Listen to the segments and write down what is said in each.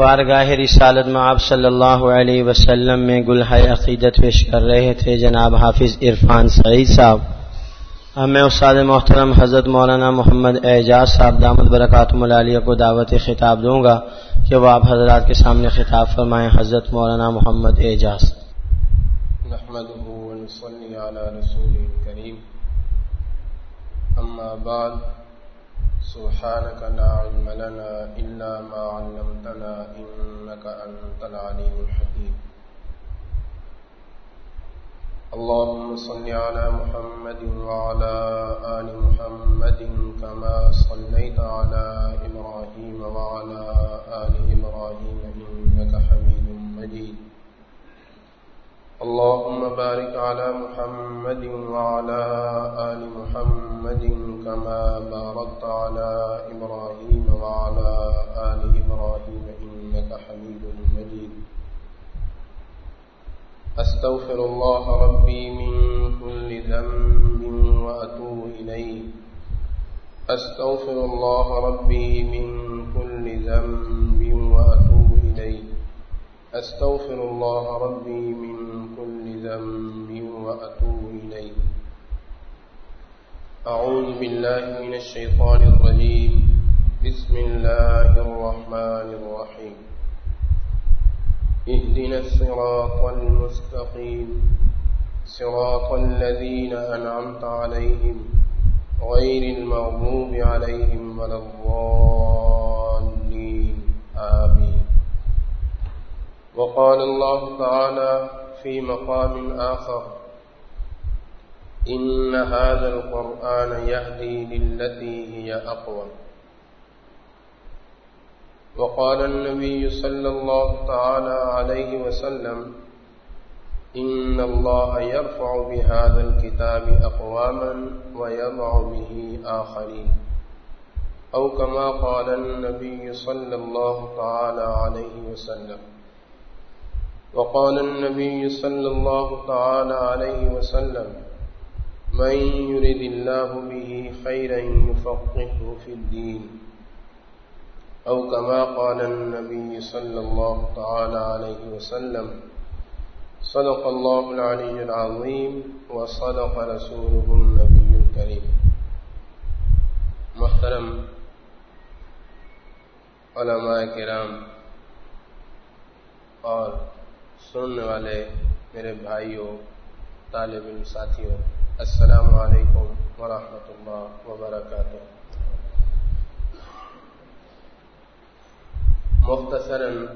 بارگاہ رسالت میں آپ صلی اللہ علیہ وسلم میں گلہ عقیدت پیش کر رہے تھے، جناب حافظ عرفان سعید صاحب۔ ہمیں استاد محترم حضرت مولانا محمد اعجاز صاحب، دامت برکات ملالیہ کو دعوت خطاب دوں گا کہ وہ آپ حضرات کے سامنے خطاب فرمائیں۔ حضرت مولانا محمد اعجاز۔ اما بعد سبحانك لا علم لنا إلا ما علمتنا إنك أنت العليم الحكيم. اللهم صل على محمد وعلى آل محمد كما صليت على إبراهيم وعلى آل إبراهيم إنك حميد مجيد. اللهم بارك على محمد وعلى آل محمد كما باركت على إبراهيم وعلى آل إبراهيم إنك حميد مجيد. أستغفر الله ربي من كل ذنب وأتوب إليه. أستغفر الله ربي من كل ذنب وأتوب إليه. أستغفر الله ربي من كل ذنب وأتوب إليه. أعوذ بالله من الشيطان الرجيم. بسم الله الرحمن الرحيم. اهدنا الصراط المستقيم. صراط الذين أنعمت عليهم غير المغضوب عليهم ولا الضالين. آمين. وقال الله تعالى في مقام آخر. إن هذا القرآن يهدي للتي هي أقوى. وقال النبي صلى الله تعالى عليه وسلم، إن الله يرفع بهذا الكتاب أقواما ويضع به آخرين. أو كما قال النبي صلى الله تعالى عليه وسلم. وقال النبي صلى الله تعالى عليه وسلم، من يرد الله به خيرا يفقهه في الدين أو كما قال النبي صلى الله تعالى عليه وسلم، صدق الله العلي العظيم وصدق رسوله النبي الكريم محترم علماء کرام، اور سننے والے میرے بھائیوں، طالب علم ساتھیوں، السلام علیکم ورحمۃ اللہ وبرکاتہ۔ مختصراً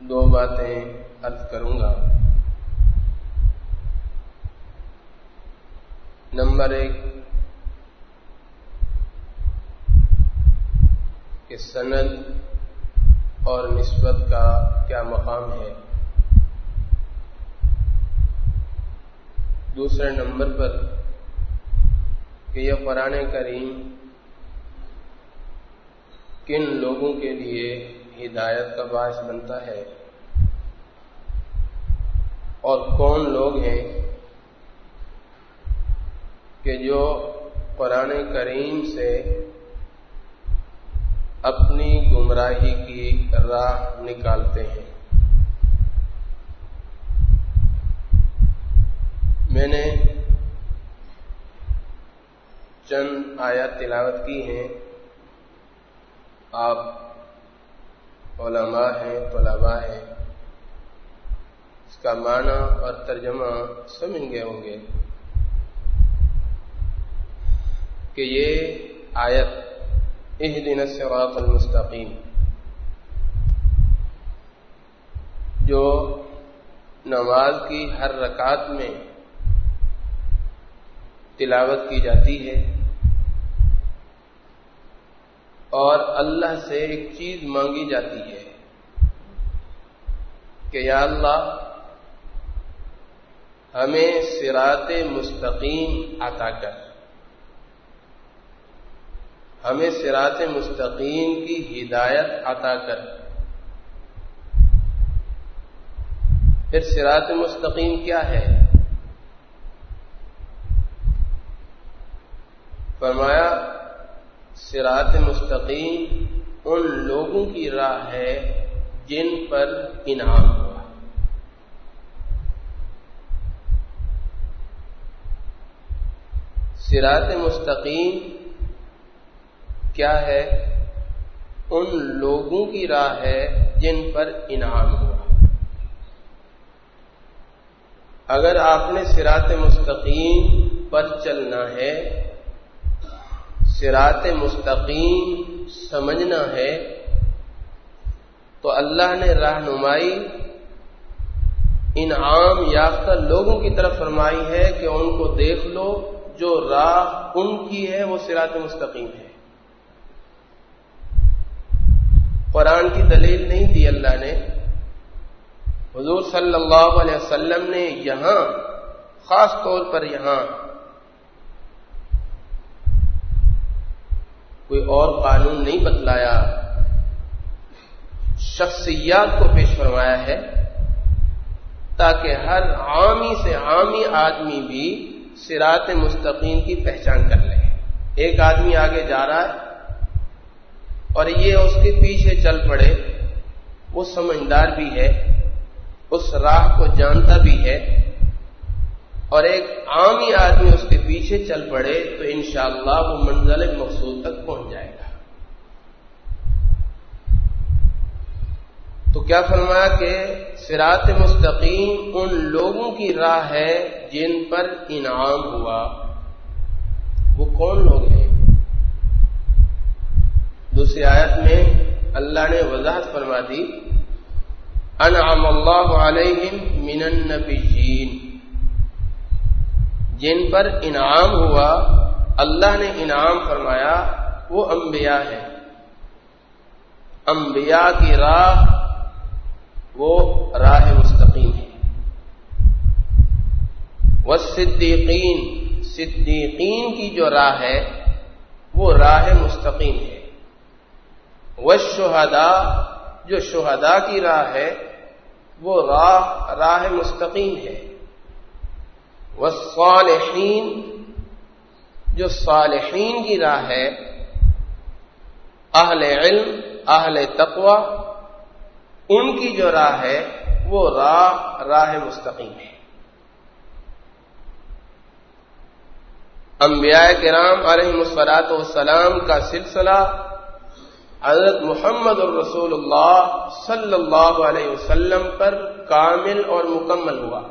دو باتیں عرض کروں گا۔ نمبر ایک، کہ سند اور نسبت کا کیا مقام ہے۔ دوسرے نمبر پر کہ یہ قرآن کریم کن لوگوں کے لیے ہدایت کا باعث بنتا ہے اور کون لوگ ہیں کہ جو قرآن کریم سے اپنی گمراہی کی راہ نکالتے ہیں۔ میں نے چند آیات تلاوت کی ہیں۔ آپ علماء ہیں، طلباء ہیں۔ اس کا معنی اور ترجمہ سمجھ گئے ہوں گے کہ یہ آیت اہ دن الصراط المستقیم جو نماز کی ہر رکعت میں تلاوت کی جاتی ہے اور اللہ سے ایک چیز مانگی جاتی ہے کہ یا اللہ، ہمیں سرات مستقیم عطا کر۔ ہمیں سرات مستقیم کی ہدایت عطا کر۔ پھر سرات مستقیم کیا ہے؟ فرمایا سرات مستقیم ان لوگوں کی راہ ہے جن پر انعام ہوا۔ سرات مستقیم کیا ہے؟ ان لوگوں کی راہ ہے جن پر انعام ہوا۔ اگر آپ نے سرات مستقیم پر چلنا ہے سرات مستقیم سمجھنا ہے، تو اللہ نے رہنمائی ان عام یافتہ لوگوں کی طرف فرمائی ہے کہ ان کو دیکھ لو، جو راہ ان کی ہے وہ سرات مستقیم ہے۔ قرآن کی دلیل نہیں دی اللہ نے۔ حضور صلی اللہ علیہ وسلم نے یہاں، خاص طور پر یہاں، کوئی اور قانون نہیں بتلایا، شخصیات کو پیش فرمایا ہے تاکہ ہر عامی سے عامی آدمی بھی سرات مستقیم کی پہچان کر لے۔ ایک آدمی آگے جا رہا ہے اور یہ اس کے پیچھے چل پڑے۔ وہ سمجھدار بھی ہے، اس راہ کو جانتا بھی ہے۔ اور ایک عامی آدمی اس کے پیچھے چل پڑے تو انشاءاللہ وہ منزل مقصود تک پہنچ جائے گا۔ تو کیا فرمایا کہ سرات مستقیم ان لوگوں کی راہ ہے جن پر انعام ہوا؟ وہ کون لوگ ہیں؟ دوسری آیت میں اللہ نے وضاحت فرما دی انعام اللہ علیہم من النبیین۔ جن پر انعام ہوا، اللہ نے انعام فرمایا، وہ انبیاء ہے انبیاء کی راہ، وہ راہ مستقیم ہے۔ وہ صدیقین صدیقین کی جو راہ ہے، وہ راہ مستقیم ہے۔ وہ شہدا جو شہدا کی راہ ہے، وہ راہ راہ مستقیم ہے۔ والصالحین، جو صالحین کی راہ ہے، اہل علم، اہل تقوی، ان کی جو راہ ہے، وہ راہ راہ مستقیم ہے۔ انبیاء کرام علیہ مسفرات والسلام کا سلسلہ حضرت محمد الرسول اللہ صلی اللہ علیہ وسلم پر کامل اور مکمل ہوا۔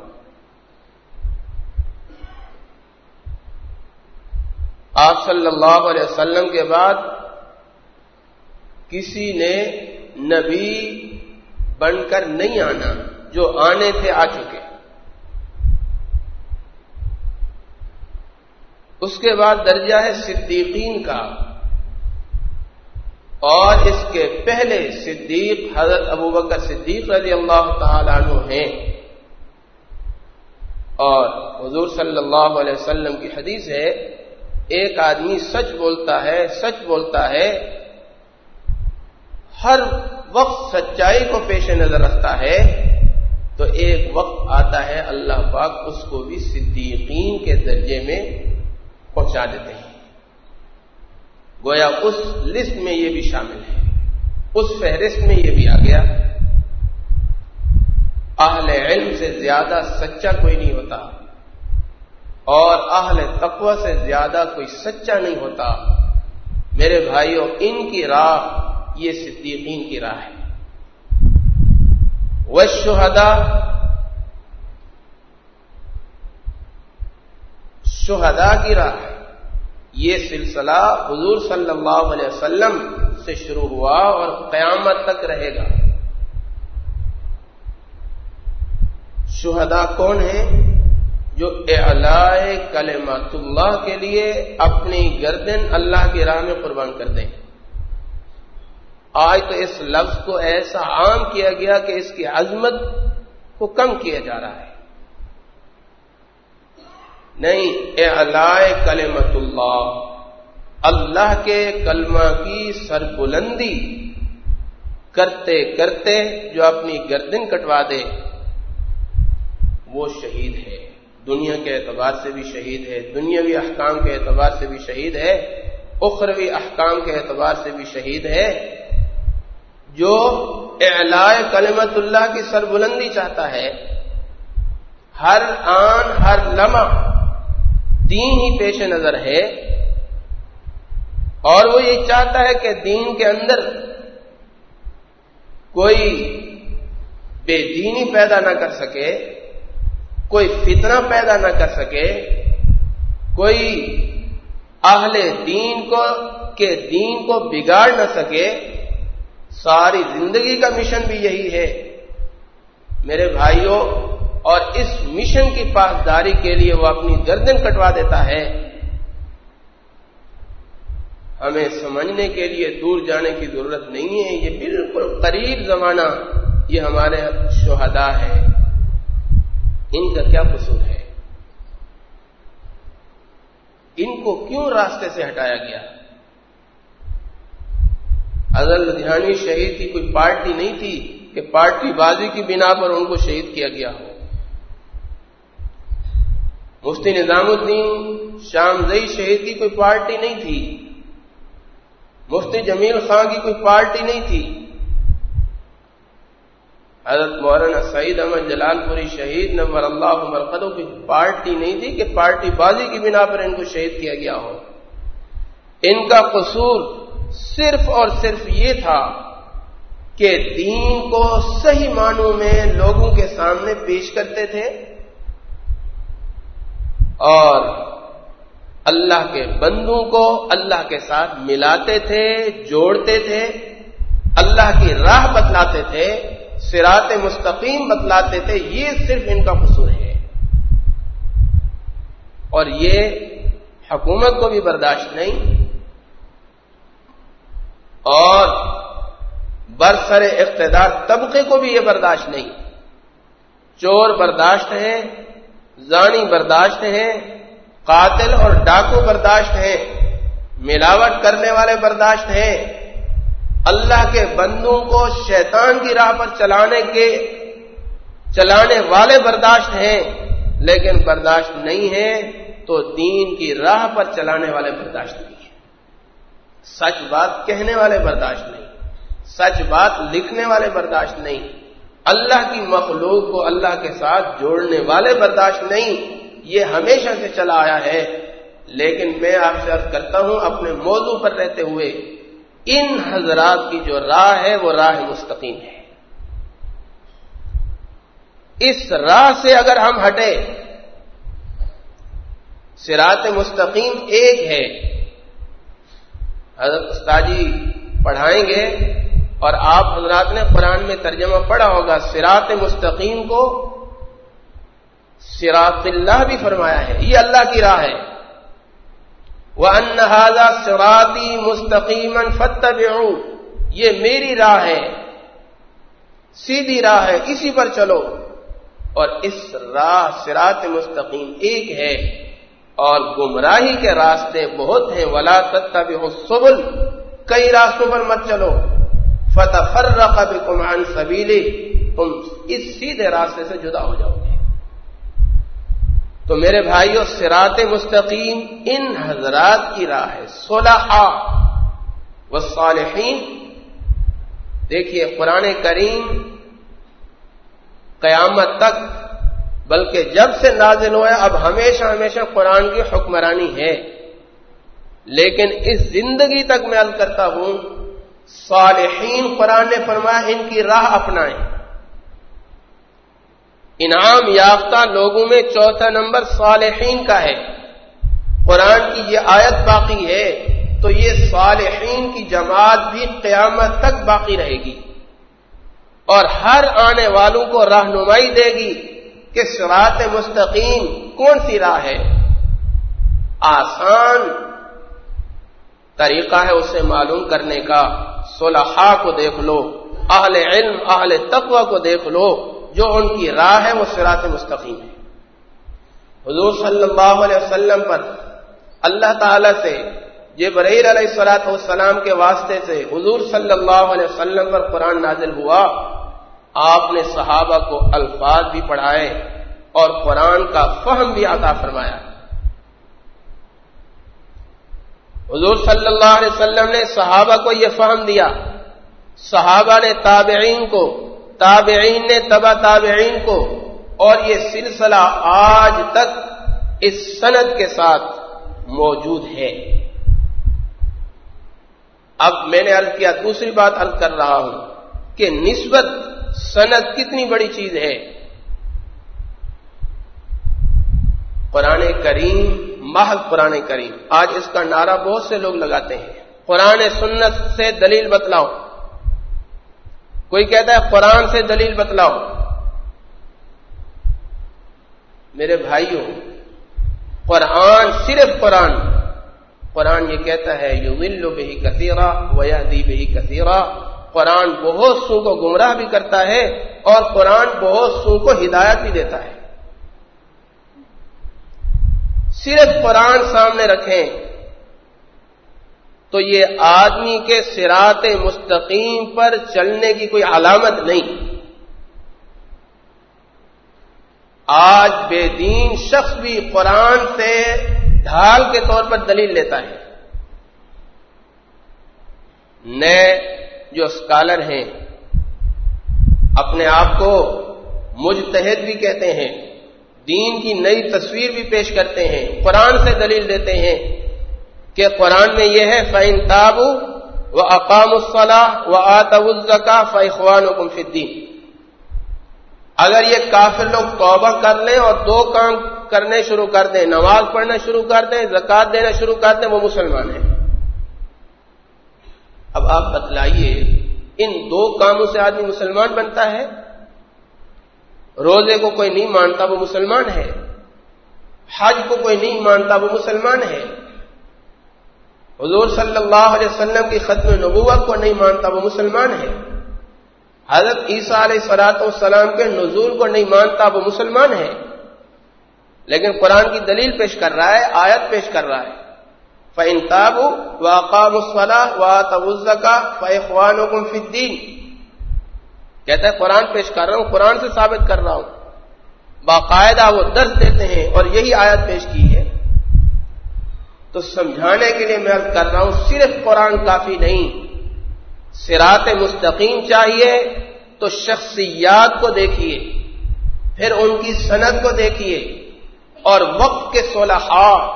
آپ صلی اللہ علیہ وسلم کے بعد کسی نے نبی بن کر نہیں آنا، جو آنے تھے آ چکے۔ اس کے بعد درجہ ہے صدیقین کا اور اس کے پہلے صدیق حضرت ابو بکر صدیق رضی اللہ تعالیٰ عنہ ہیں۔ اور حضور صلی اللہ علیہ وسلم کی حدیث ہے، ایک آدمی سچ بولتا ہے، سچ بولتا ہے، ہر وقت سچائی کو پیش نظر رکھتا ہے، تو ایک وقت آتا ہے اللہ پاک اس کو بھی صدیقین کے درجے میں پہنچا دیتے ہیں۔ گویا اس لسٹ میں یہ بھی شامل ہے۔ اس فہرست میں یہ بھی آ گیا۔ اہل علم سے زیادہ سچا کوئی نہیں ہوتا۔ اور اہل تقوی سے زیادہ کوئی سچا نہیں ہوتا۔ میرے بھائیوں ان کی راہ یہ صدیقین کی راہ ہے۔ وہ شہدا شہدا کی راہ ہے۔ یہ سلسلہ حضور صلی اللہ علیہ وسلم سے شروع ہوا اور قیامت تک رہے گا۔ شہدا کون ہیں؟ جو اعلی کلمات اللہ کے لیے اپنی گردن اللہ کی راہ میں قربان کر دیں۔ آج تو اس لفظ کو ایسا عام کیا گیا کہ اس کی عظمت کو کم کیا جا رہا ہے۔ نہیں اعلی کلمت اللہ اللہ کے کلمہ کی سربلندی کرتے کرتے جو اپنی گردن کٹوا دے، وہ شہید ہے۔ دنیا کے اعتبار سے بھی شہید ہے، دنیاوی احکام کے اعتبار سے بھی شہید ہے، اخروی احکام کے اعتبار سے بھی شہید ہے۔ جو اعلائے کلمت اللہ کی سربلندی چاہتا ہے، ہر آن، ہر لمحہ دین ہی پیش نظر ہے اور وہ یہ چاہتا ہے کہ دین کے اندر کوئی بے دینی پیدا نہ کر سکے، کوئی فتنہ پیدا نہ کر سکے، کوئی اہل دین کو، کے دین کو بگاڑ نہ سکے۔ ساری زندگی کا مشن بھی یہی ہے۔ میرے بھائیوں اور اس مشن کی پاسداری کے لیے وہ اپنی گردن کٹوا دیتا ہے۔ ہمیں سمجھنے کے لیے دور جانے کی ضرورت نہیں ہے۔ یہ بالکل قریب زمانہ یہ ہمارے شہدا ہے ان کا کیا قصور ہے؟ ان کو کیوں راستے سے ہٹایا گیا؟ اگر لدھیانی شہید کی کوئی پارٹی نہیں تھی کہ پارٹی بازی کی بنا پر ان کو شہید کیا گیا ہو۔ مفتی نظام الدین شام زئی شہید کی کوئی پارٹی نہیں تھی۔ مفتی جمیل خان کی کوئی پارٹی نہیں تھی۔ حضرت مولانا سعید احمد جلال پوری شہید نمبر اللہ مرقدوں کی پارٹی نہیں تھی کہ پارٹی بازی کی بنا پر ان کو شہید کیا گیا ہو۔ ان کا قصور صرف اور صرف یہ تھا کہ دین کو صحیح معنوں میں لوگوں کے سامنے پیش کرتے تھے۔ اور اللہ کے بندوں کو اللہ کے ساتھ ملاتے تھے، جوڑتے تھے، اللہ کی راہ بتلاتے تھے سرات مستقیم بتلاتے تھے، یہ صرف ان کا قصور ہے۔ اور یہ حکومت کو بھی برداشت نہیں۔ اور برسر اقتدار طبقے کو بھی یہ برداشت نہیں۔ چور برداشت ہے زانی برداشت ہے قاتل اور ڈاکو برداشت ہیں، ملاوٹ کرنے والے برداشت ہیں۔ اللہ کے بندوں کو شیطان کی راہ پر چلانے کے، چلانے والے برداشت ہیں، لیکن برداشت نہیں ہے تو دین کی راہ پر چلانے والے برداشت نہیں ہے سچ بات کہنے والے برداشت نہیں، سچ بات لکھنے والے برداشت نہیں۔ اللہ کی مخلوق کو اللہ کے ساتھ جوڑنے والے برداشت نہیں، یہ ہمیشہ سے چلا آیا ہے۔ لیکن میں آپ سے عرض کرتا ہوں، اپنے موضوع پر رہتے ہوئے، ان حضرات کی جو راہ ہے، وہ راہ مستقیم ہے۔ اس راہ سے اگر ہم ہٹے سرات مستقیم ایک ہے۔ حضرت استاجی پڑھائیں گے۔ اور آپ حضرات نے قرآن میں ترجمہ پڑھا ہوگا سراط مستقیم کو سراط اللہ بھی فرمایا ہے، یہ اللہ کی راہ ہے۔ وہ انہذا سراتی مستقیم فتح یہ میری راہ ہے، سیدھی راہ ہے، اسی پر چلو۔ اور اس راہ سرات مستقیم ایک ہے اور گمراہی کے راستے بہت ہیں۔ ولا تتبع السبل، کئی راستوں پر مت چلو۔ فتح فرق بکم سبیلی تم اس سیدھے راستے سے جدا ہو جاؤ گے۔ تو میرے بھائیوں سرات مستقیم، ان حضرات کی راہ ہے سولہ و دیکھیے، قرآن کریم قیامت تک، بلکہ جب سے نازل ہوا اب ہمیشہ ہمیشہ قرآن کی حکمرانی ہے۔ لیکن اس زندگی تک میں عرض کرتا ہوں صالحین قرآن نے فرمایا، ان کی راہ اپنائیں۔ انعام یافتہ لوگوں میں چوتھا نمبر صالحین کا ہے۔ قرآن کی یہ آیت باقی ہے، تو یہ صالحین کی جماعت بھی قیامت تک باقی رہے گی۔ اور ہر آنے والوں کو رہنمائی دے گی کہ سرات مستقیم کون سی راہ ہے؟ آسان طریقہ ہے اسے معلوم کرنے کا۔ صلحاء کو دیکھ لو، اہل علم، اہل تقوی کو دیکھ لو، جو ان کی راہ ہے وہ سرات مستقیم ہے۔ حضور صلی اللہ علیہ وسلم پر اللہ تعالی سے یہ بریر علیہ السلاط والسلام کے واسطے سے حضور صلی اللہ علیہ وسلم پر قرآن نازل ہوا۔ آپ نے صحابہ کو الفاظ بھی پڑھائے اور قرآن کا فہم بھی عطا فرمایا۔ حضور صلی اللہ علیہ وسلم نے صحابہ کو یہ فہم دیا۔ صحابہ نے تابعین کو، تابعین نے تبا تابعین کو، اور یہ سلسلہ آج تک اس سند کے ساتھ موجود ہے۔ اب میں نے عرض کیا، دوسری بات عرض کر رہا ہوں کہ نسبت سند کتنی بڑی چیز ہے۔ قرآن کریم محض قرآن کریم۔ آج اس کا نعرہ بہت سے لوگ لگاتے ہیں۔ قرآن سنت سے دلیل بتلاؤ۔ کوئی کہتا ہے قرآن سے دلیل بتلاؤ۔ میرے بھائیوں، قرآن صرف قرآن۔ قرآن یہ کہتا ہے یو ولو بہی کثیرہ ویا دی بہی کثیرہ قرآن بہت سو کو گمراہ بھی کرتا ہے اور قرآن بہت سو کو ہدایت بھی دیتا ہے۔ صرف قرآن سامنے رکھیں تو یہ آدمی کے سرات مستقیم پر چلنے کی کوئی علامت نہیں۔ آج بے دین شخص بھی قرآن سے ڈھال کے طور پر دلیل لیتا ہے۔ نئے جو اسکالر ہیں، اپنے آپ کو مجتہد بھی کہتے ہیں۔ دین کی نئی تصویر بھی پیش کرتے ہیں، قرآن سے دلیل دیتے ہیں کہ قرآن میں یہ ہے فعین تابو و اقام الصلاح و آتزکا فیخوان و کمفدین اگر یہ کافر لوگ توبہ کر لیں اور دو کام کرنے شروع کر دیں، نماز پڑھنا شروع کر دیں زکات دینا شروع کر دیں، وہ مسلمان ہیں۔ اب آپ بتلائیے، ان دو کاموں سے آدمی مسلمان بنتا ہے؟ روزے کو کوئی نہیں مانتا وہ مسلمان ہے، حج کو کوئی نہیں مانتا وہ مسلمان ہے۔ حضور صلی اللہ علیہ وسلم کی ختم نبوت کو نہیں مانتا وہ مسلمان ہے۔ حضرت عیسیٰ علیہ سلاط والسلام کے نزول کو نہیں مانتا وہ مسلمان ہے۔ لیکن قرآن کی دلیل پیش کر رہا ہے، آیت پیش کر رہا ہے۔ فن تاب و اقام الصلاح و تبزکا فیخوان فدین کہتا ہے، قرآن پیش کر رہا ہوں، قرآن سے ثابت کر رہا ہوں۔ باقاعدہ وہ درس دیتے ہیں اور یہی آیت پیش کی ہے۔ تو سمجھانے کے لیے میں عرض کر رہا ہوں، صرف قرآن کافی نہیں۔ سرات مستقیم چاہیے تو شخصیات کو دیکھیے، پھر ان کی صنعت کو دیکھیے۔ اور وقت کے صلحاء،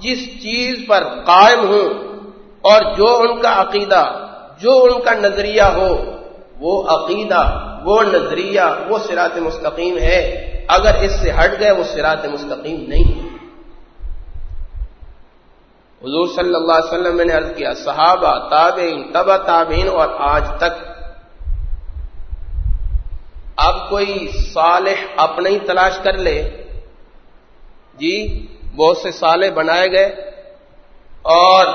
جس چیز پر قائم ہوں، اور جو ان کا عقیدہ، جو ان کا نظریہ ہو وہ عقیدہ، وہ نظریہ، وہ سرات مستقیم ہے۔ اگر اس سے ہٹ گئے، وہ سرات مستقیم نہیں۔ ہے حضور صلی اللہ علیہ وسلم میں نے عرض کیا، صحابہ، تابعین تبا تابعین اور آج تک۔ اب کوئی صالح اپنے ہی تلاش کر لے۔ جی بہت سے سالے بنائے گئے اور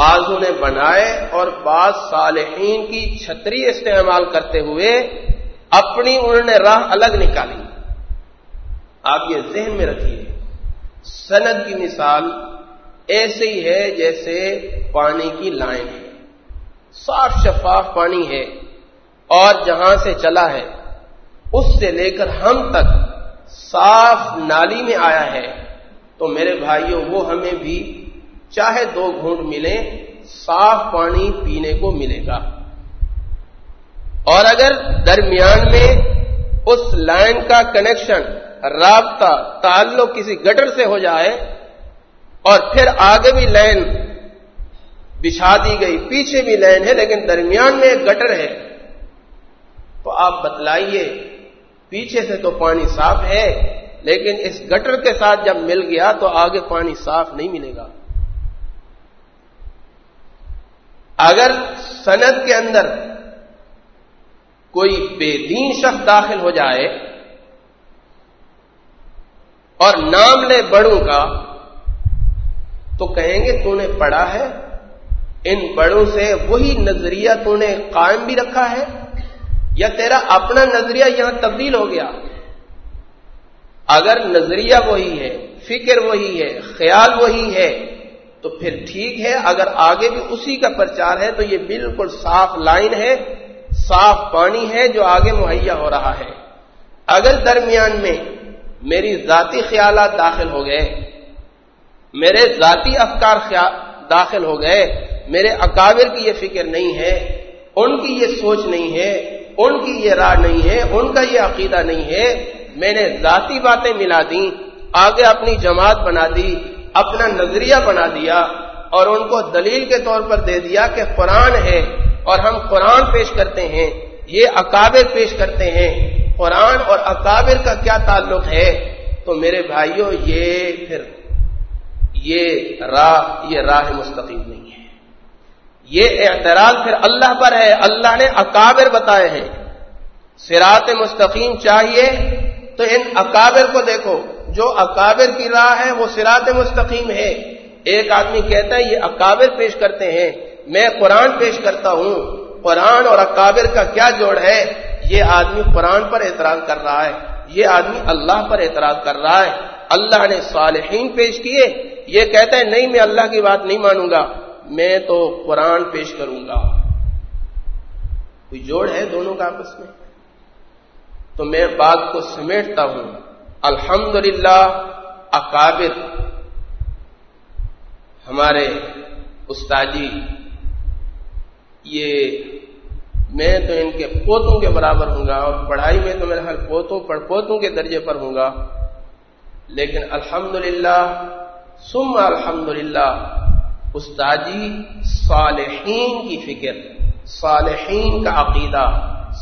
بعضوں نے بنائے اور بعض صالحین کی چھتری استعمال کرتے ہوئے اپنی انہوں نے راہ الگ نکالی۔ آپ یہ ذہن میں رکھیے۔ سند کی مثال ایسے ہی ہے جیسے پانی کی لائن ہے۔ صاف شفاف پانی ہے اور جہاں سے چلا ہے، اس سے لے کر ہم تک صاف نالی میں آیا ہے۔ تو میرے بھائیوں، وہ ہمیں بھی چاہے دو گھونٹ ملے، صاف پانی پینے کو ملے گا۔ اور اگر درمیان میں اس لائن کا کنیکشن، رابطہ، تعلق کسی گٹر سے ہو جائے اور پھر آگے بھی لائن بچھا دی گئی، پیچھے بھی لائن ہے، لیکن درمیان میں ایک گٹر ہے، تو آپ بتلائیے، پیچھے سے تو پانی صاف ہے، لیکن اس گٹر کے ساتھ جب مل گیا تو آگے پانی صاف نہیں ملے گا۔ اگر سند کے اندر کوئی بے دین شخص داخل ہو جائے اور نام لے بڑوں کا، تو کہیں گے تو نے پڑھا ہے، ان بڑوں سے وہی نظریہ تو نے قائم بھی رکھا ہے، یا تیرا اپنا نظریہ یہاں تبدیل ہو گیا؟ اگر نظریہ وہی ہے، فکر وہی ہے، خیال وہی ہے تو پھر ٹھیک ہے، اگر آگے بھی اسی کا پرچار ہے تو یہ بالکل صاف لائن ہے، صاف پانی ہے جو آگے مہیا ہو رہا ہے۔ اگر درمیان میں میری ذاتی خیالات داخل ہو گئے، میرے ذاتی افکار داخل ہو گئے، میرے اکابر کی یہ فکر نہیں ہے، ان کی یہ سوچ نہیں ہے، ان کی یہ راہ نہیں ہے، ان کا یہ عقیدہ نہیں ہے، میں نے ذاتی باتیں ملا دی آگے اپنی جماعت بنا دی اپنا نظریہ بنا دیا اور ان کو دلیل کے طور پر دے دیا کہ قرآن ہے اور ہم قرآن پیش کرتے ہیں، یہ اکابر پیش کرتے ہیں۔ قرآن اور اکابر کا کیا تعلق ہے؟ تو میرے بھائیوں یہ پھر، یہ راہ یہ راہ مستقیم نہیں ہے۔ یہ اعتراض پھر اللہ پر ہے۔ اللہ نے اکابر بتائے ہیں۔ سرات مستقیم چاہیے تو ان اکابر کو دیکھو۔ جو اکابر کی راہ ہے، وہ سرات مستقیم ہے۔ ایک آدمی کہتا ہے، یہ اکابر پیش کرتے ہیں۔ میں قرآن پیش کرتا ہوں۔ قرآن اور اکابر کا کیا جوڑ ہے؟ یہ آدمی قرآن پر اعتراض کر رہا ہے۔ یہ آدمی اللہ پر اعتراض کر رہا ہے۔ اللہ نے صالحین پیش کیے۔ یہ کہتا ہے، نہیں، میں اللہ کی بات نہیں مانوں گا۔ میں تو قرآن پیش کروں گا۔ کوئی جوڑ ہے دونوں کا آپس میں؟ تو میں بات کو سمیٹتا ہوں۔ الحمد للہ اکابر، ہمارے استادی یہ میں تو ان کے پوتوں کے برابر ہوں گا اور پڑھائی میں تو میرے ہر پوتوں پڑ پوتوں کے درجے پر ہوں گا، لیکن الحمد للہ سم الحمد للہ استادی صالحین کی فکر، صالحین کا عقیدہ،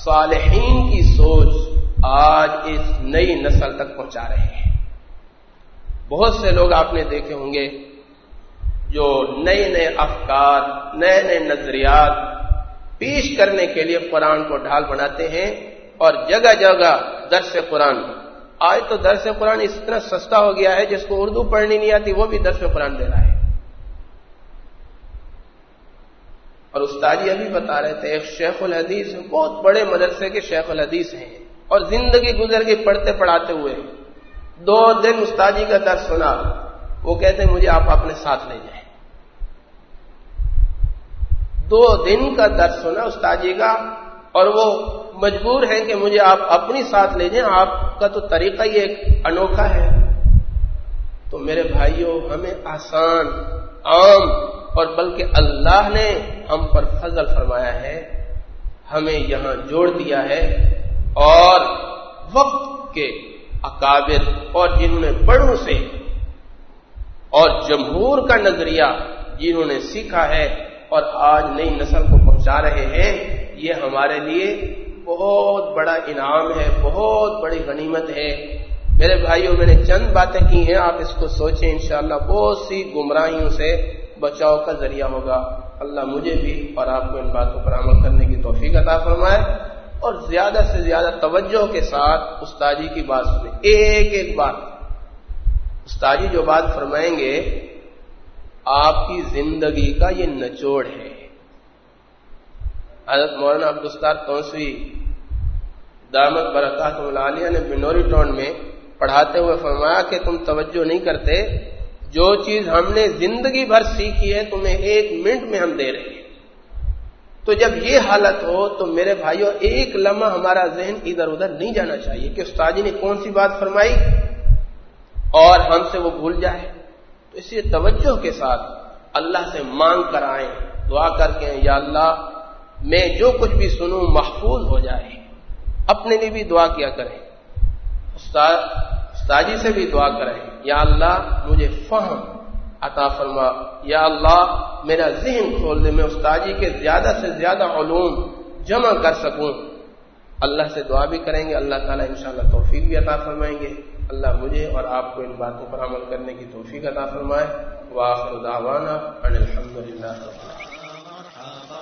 صالحین کی سوچ آج اس نئی نسل تک پہنچا رہے ہیں۔ بہت سے لوگ آپ نے دیکھے ہوں گے جو نئے نئے افکار، نئے نئے نظریات پیش کرنے کے لیے قرآن کو ڈھال بناتے ہیں اور جگہ جگہ درس قرآن۔ آج تو درس قرآن اس طرح سستا ہو گیا ہے جس کو اردو پڑھنی نہیں آتی، وہ بھی درس قرآن دے رہا ہے۔ اور استادی ابھی بتا رہے تھے ایک شیخ الحدیث بہت بڑے مدرسے کے شیخ الحدیث ہیں۔ اور زندگی گزر گئی پڑھتے پڑھاتے ہوئے دو دن استادی کا درس سنا، وہ کہتے ہیں، مجھے آپ اپنے ساتھ لے جائیں۔ دو دن کا درس سنا استادی کا، اور وہ مجبور ہیں کہ مجھے آپ اپنی ساتھ لے جائیں۔ آپ کا تو طریقہ ہی ایک انوکھا ہے۔ تو میرے بھائیوں، ہمیں آسان، عام، اور بلکہ اللہ نے ہم پر فضل فرمایا ہے، ہمیں یہاں جوڑ دیا ہے۔ اور وقت کے اکابر اور جنہوں نے بڑوں سے اور جمہور کا نظریہ جنہوں نے سیکھا ہے اور آج نئی نسل کو پہنچا رہے ہیں، یہ ہمارے لیے بہت بڑا انعام ہے، بہت بڑی غنیمت ہے۔ میرے بھائیوں، میں نے چند باتیں کی ہیں، آپ اس کو سوچیں، انشاءاللہ بہت سی گمراہیوں سے بچاؤ کا ذریعہ ہوگا۔ اللہ مجھے بھی اور آپ کو ان باتوں پر عمل کرنے کی توفیق عطا فرمائے۔ اور زیادہ سے زیادہ توجہ کے ساتھ استاجی کی بات سنیں۔ ایک ایک بات۔ استاجی جو بات فرمائیں گے، آپ کی زندگی کا یہ نچوڑ ہے۔ حضرت مولانا عبدالستار توسوی دامت برکات ملالیہ نے بنوری ٹاؤن میں پڑھاتے ہوئے فرمایا کہ تم توجہ نہیں کرتے۔ جو چیز ہم نے زندگی بھر سیکھی ہے، تمہیں ایک منٹ میں ہم دے رہے ہیں۔ تو جب یہ حالت ہو تو میرے بھائیوں ایک لمحہ ہمارا ذہن ادھر ادھر نہیں جانا چاہیے کہ استادی جی نے کون سی بات فرمائی اور ہم سے وہ بھول جائے۔ تو اسی توجہ کے ساتھ اللہ سے مانگ کر آئیں، دعا کر کے یا اللہ، میں جو کچھ بھی سنوں محفوظ ہو جائے۔ اپنے لیے بھی دعا کیا کریں۔ استادی جی سے بھی دعا کریں۔ یا اللہ، مجھے فہم عطا فرما، یا اللہ، میرا ذہن کھول دے، میں استاجی کے زیادہ سے زیادہ علوم جمع کر سکوں۔ اللہ سے دعا بھی کریں گے، اللہ تعالیٰ انشاءاللہ توفیق بھی عطا فرمائیں گے۔ اللہ مجھے اور آپ کو ان باتوں پر عمل کرنے کی توفیق عطا فرمائے۔ واخر دعوانا ان الحمد للہ